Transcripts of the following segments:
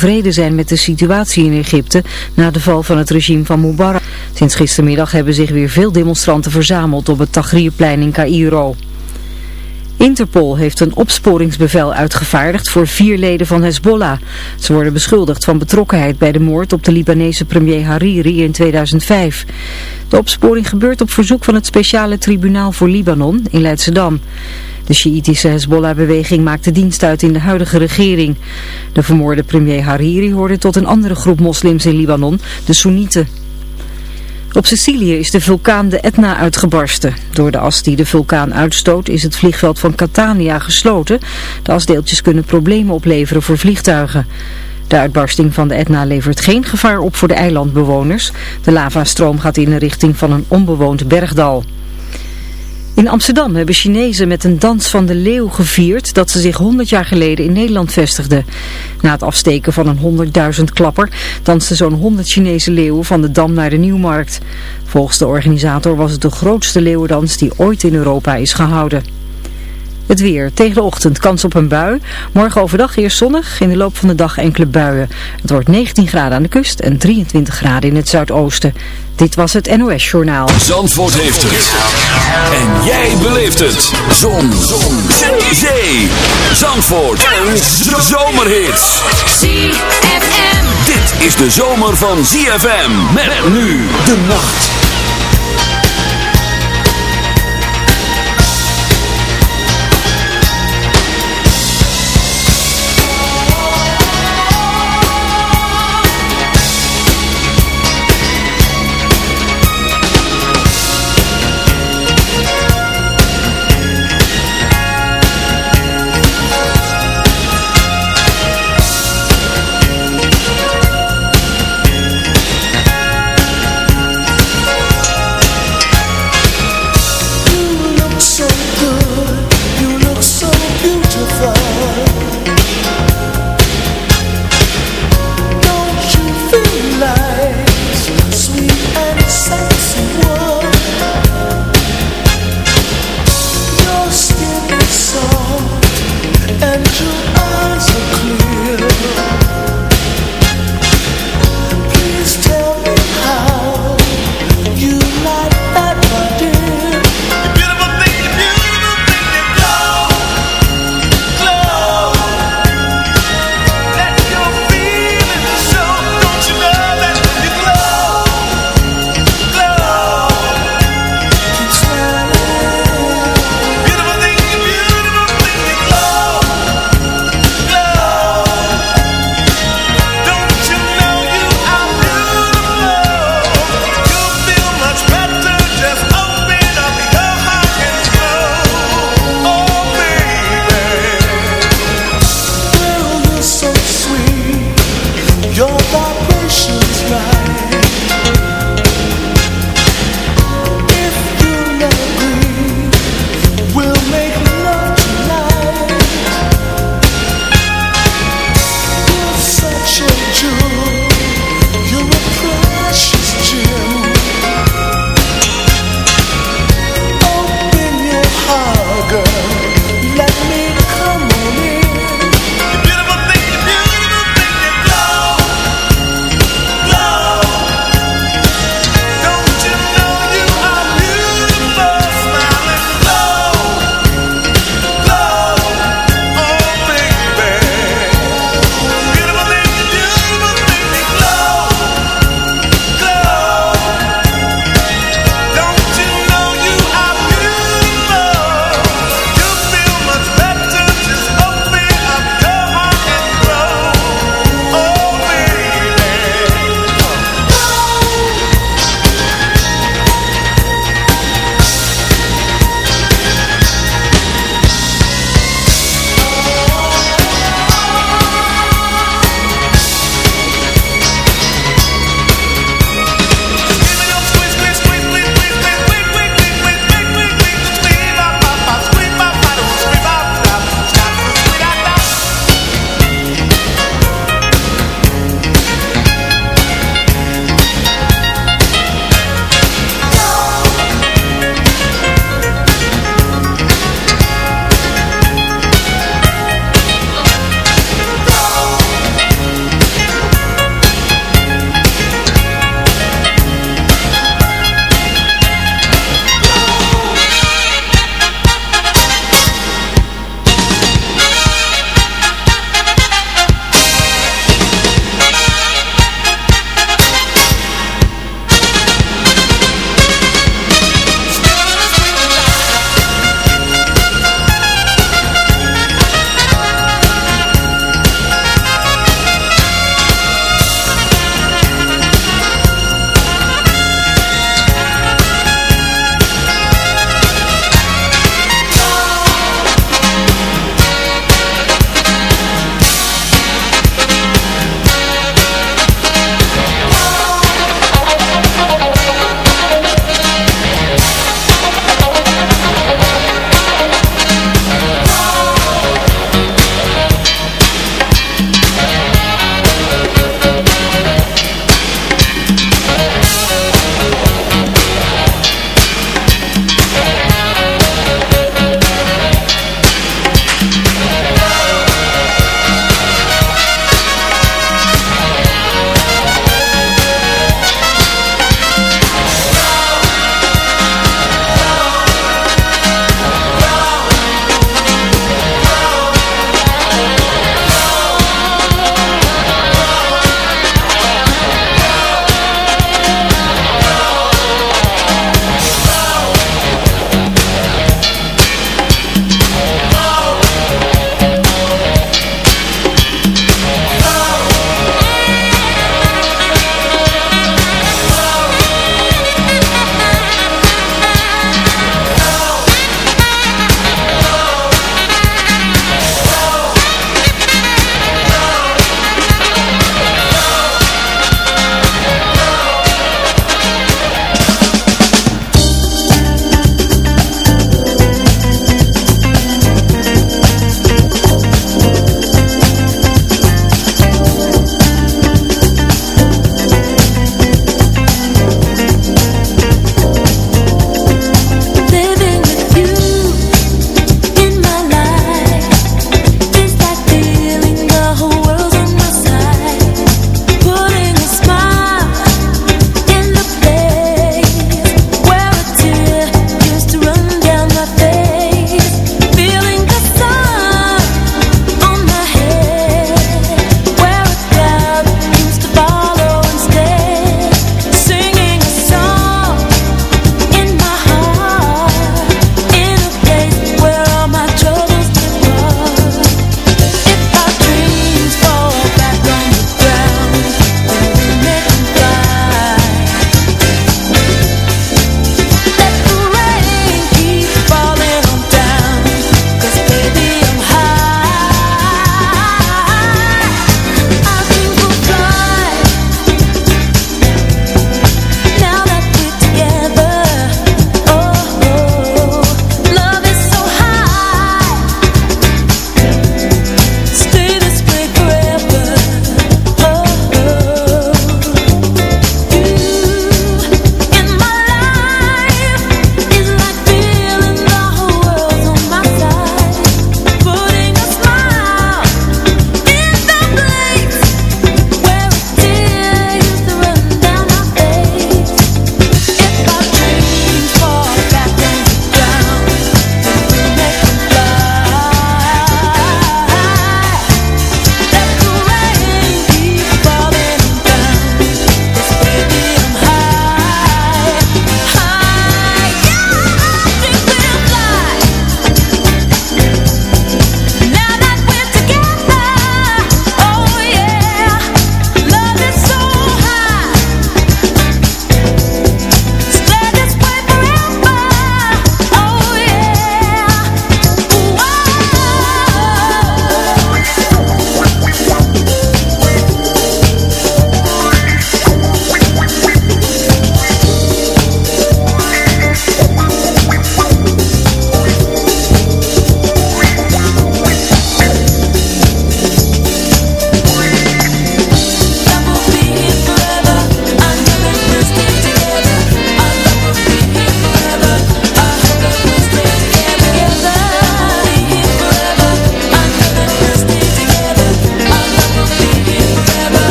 Vrede zijn met de situatie in Egypte na de val van het regime van Mubarak. Sinds gistermiddag hebben zich weer veel demonstranten verzameld op het Tahrirplein in Cairo. Interpol heeft een opsporingsbevel uitgevaardigd voor vier leden van Hezbollah. Ze worden beschuldigd van betrokkenheid bij de moord op de Libanese premier Hariri in 2005. De opsporing gebeurt op verzoek van het speciale tribunaal voor Libanon in Leidschendam. De Sjiitische Hezbollah-beweging maakte dienst uit in de huidige regering. De vermoorde premier Hariri hoorde tot een andere groep moslims in Libanon, de Soenieten. Op Sicilië is de vulkaan de Etna uitgebarsten. Door de as die de vulkaan uitstoot is het vliegveld van Catania gesloten. De asdeeltjes kunnen problemen opleveren voor vliegtuigen. De uitbarsting van de Etna levert geen gevaar op voor de eilandbewoners. De lavastroom gaat in de richting van een onbewoond bergdal. In Amsterdam hebben Chinezen met een dans van de leeuw gevierd dat ze zich 100 jaar geleden in Nederland vestigden. Na het afsteken van een 100.000 klapper dansten zo'n 100 Chinese leeuwen van de Dam naar de Nieuwmarkt. Volgens de organisator was het de grootste leeuwendans die ooit in Europa is gehouden. Het weer. Tegen de ochtend kans op een bui. Morgen overdag eerst zonnig. In de loop van de dag enkele buien. Het wordt 19 graden aan de kust en 23 graden in het zuidoosten. Dit was het NOS Journaal. Zandvoort heeft het. En jij beleeft het. Zon. Zon. Zee. Zandvoort. En zomerhits. ZFM. Dit is de zomer van ZFM. Met nu de nacht.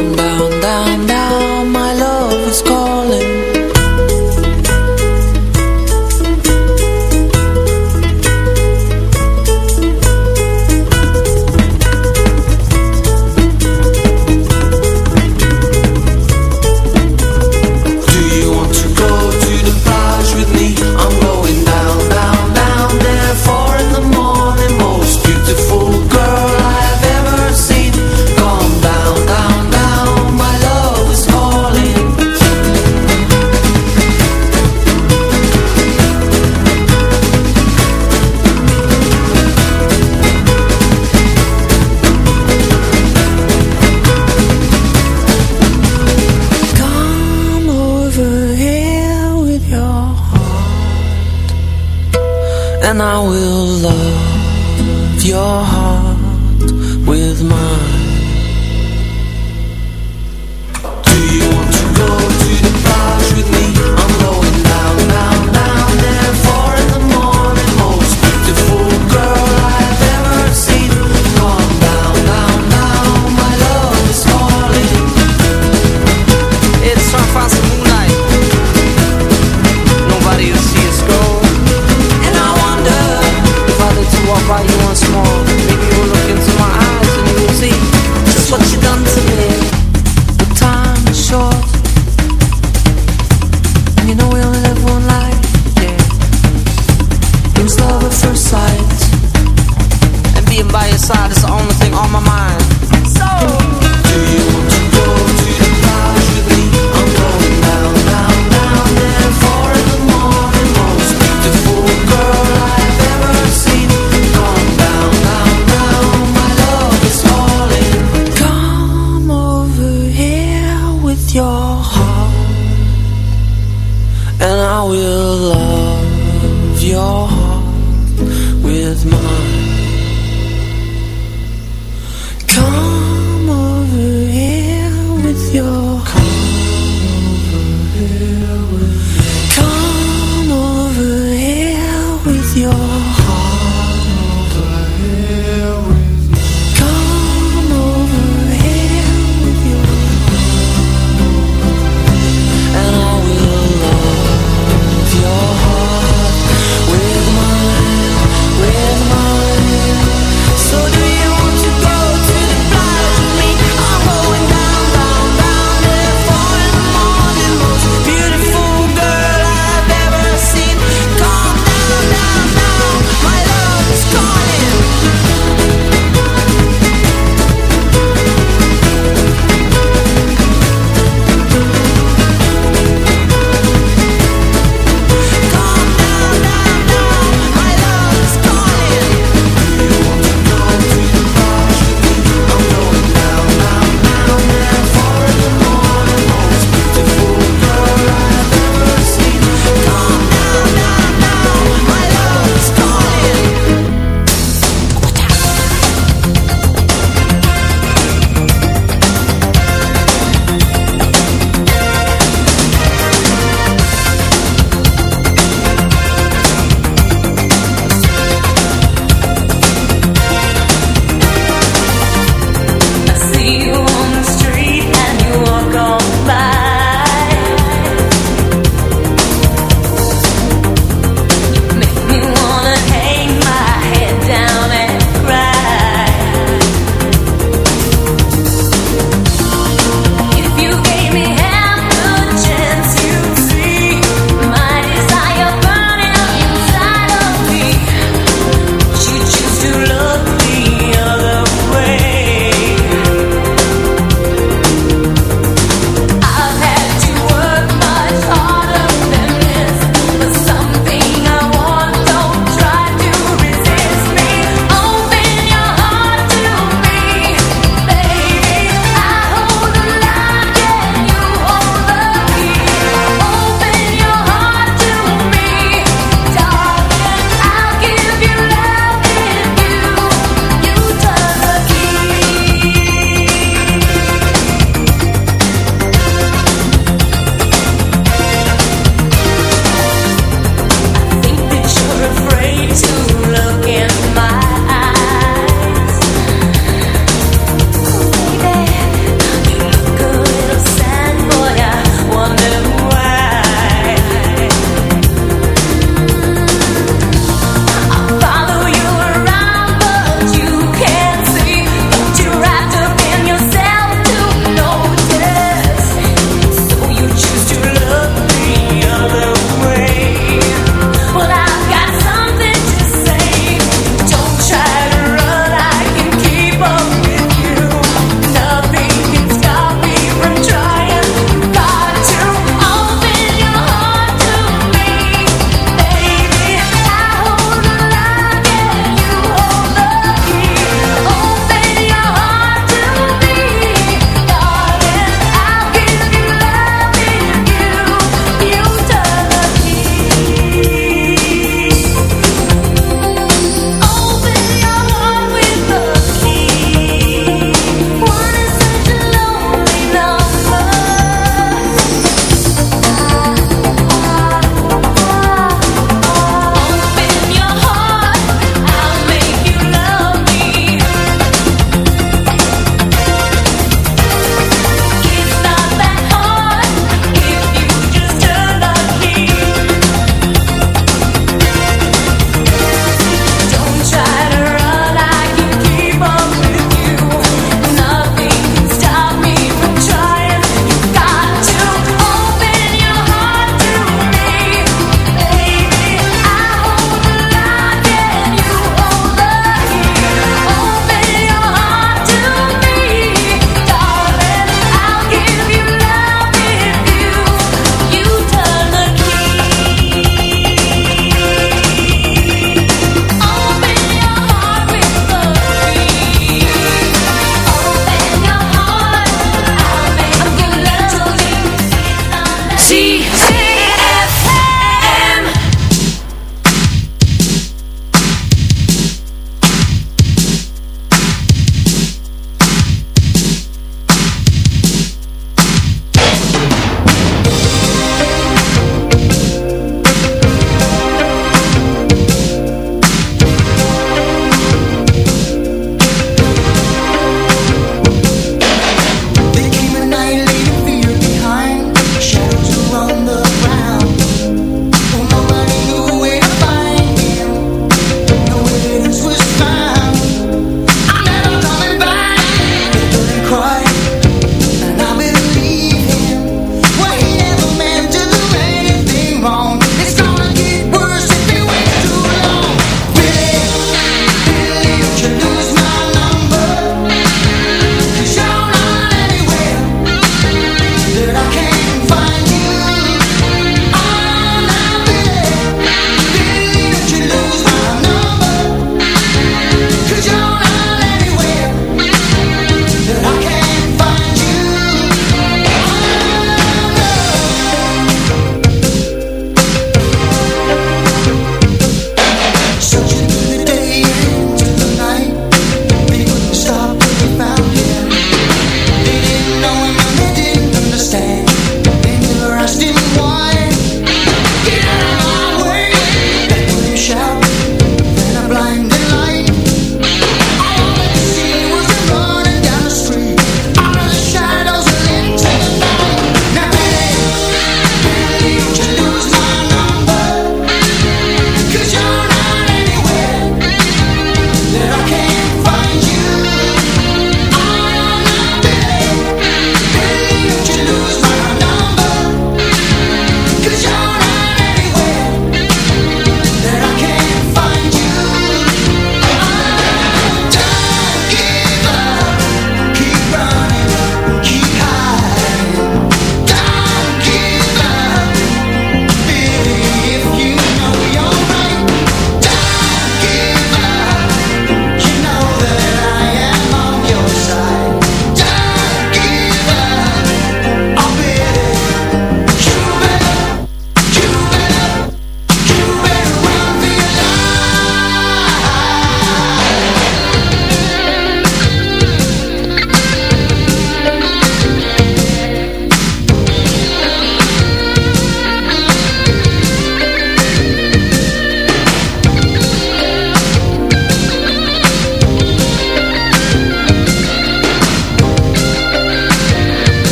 somebody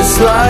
this life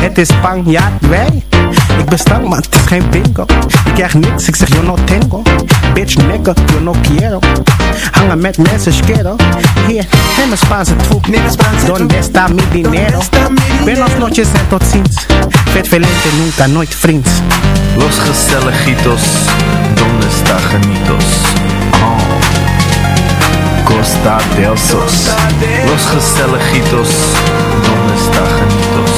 Het is Spanjaard, wij. Ik ben stank, maar het is geen bingo. Ik krijg niks, ik zeg yo no tengo. Bitch, nigga, yo no quiero. Hangen met mensen, schero. Hier, neem een Spaanse troep. Donde está mi dinero? Buenos noches en tot ziens. Vet velente, nunca, nooit vriends. Los Gestelejitos, ¿dónde está Janitos? Oh. Costa del Sos. Los Gestelejitos, ¿dónde está Janitos?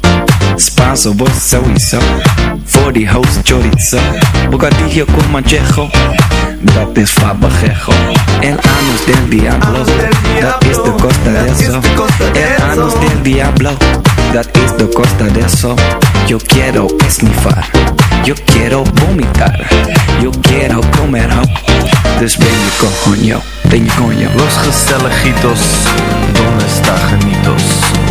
Spanso, vos sowieso. For the house chorizo. Bocadillo con manchejo. dat is fabajejo. El anus del diablo, dat is de costa de eso. El anus del diablo, dat is de costa de eso. Yo quiero esnifar, yo quiero vomitar, yo quiero comer ho. Dus ben je coño, ben je coño. Los gezelligitos, donde está genitos?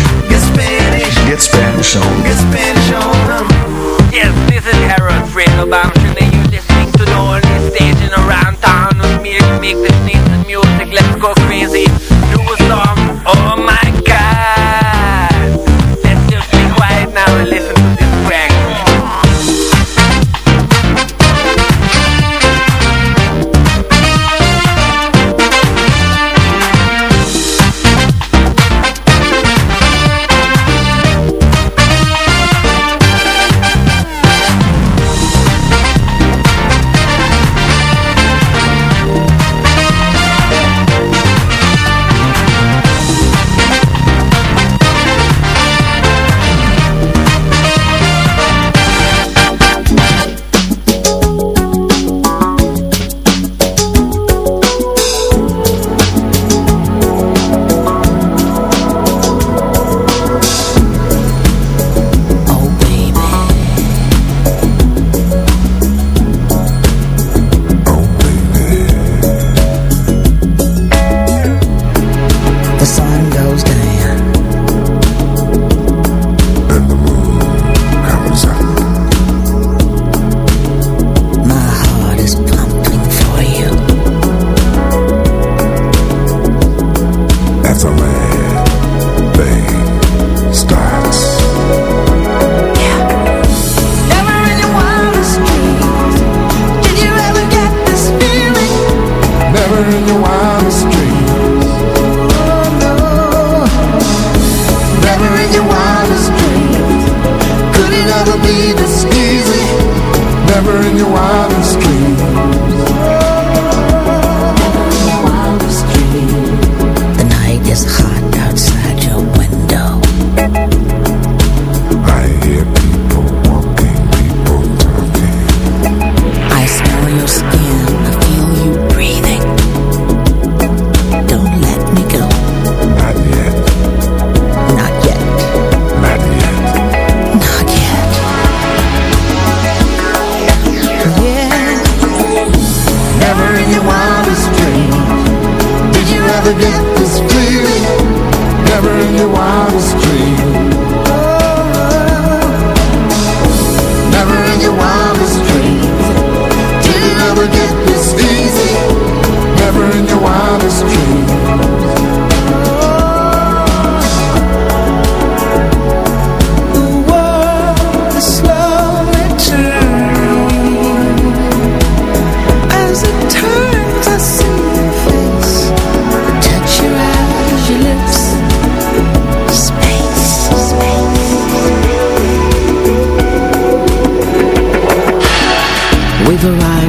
Get Spanish. Get Spanish on. Get Spanish on. Yes, this is Harold Fredo Bamshin and you're listening to the only station around town with me to make this nice music. Let's go crazy. Do a song. Oh my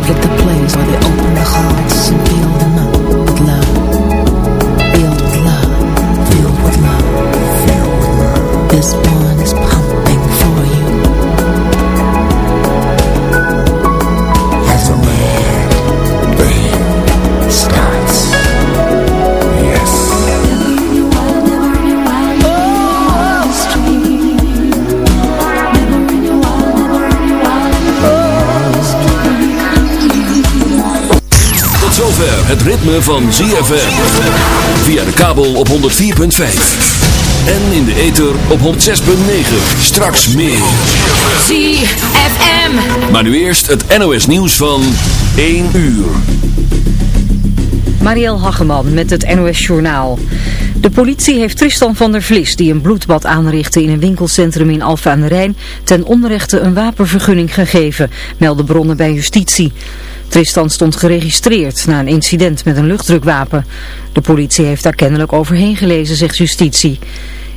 We've at the place where they open het ritme van ZFM. Via de kabel op 104.5. En in de ether op 106.9. Straks meer. ZFM. Maar nu eerst het NOS nieuws van 1 uur. Marielle Hageman met het NOS Journaal. De politie heeft Tristan van der Vlis, die een bloedbad aanrichtte in een winkelcentrum in Alphen aan de Rijn, ten onrechte een wapenvergunning gegeven, melden bronnen bij justitie. Tristan stond geregistreerd na een incident met een luchtdrukwapen. De politie heeft daar kennelijk overheen gelezen, zegt justitie.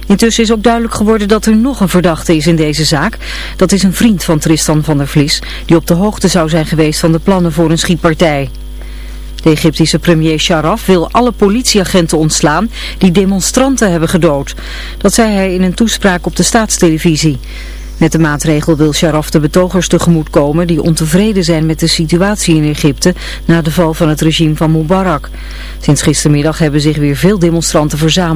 Intussen is ook duidelijk geworden dat er nog een verdachte is in deze zaak. Dat is een vriend van Tristan van der Vlis, die op de hoogte zou zijn geweest van de plannen voor een schietpartij. De Egyptische premier Sharaf wil alle politieagenten ontslaan die demonstranten hebben gedood. Dat zei hij in een toespraak op de staatstelevisie. Met de maatregel wil Sharaf de betogers tegemoetkomen die ontevreden zijn met de situatie in Egypte na de val van het regime van Mubarak. Sinds gistermiddag hebben zich weer veel demonstranten verzameld.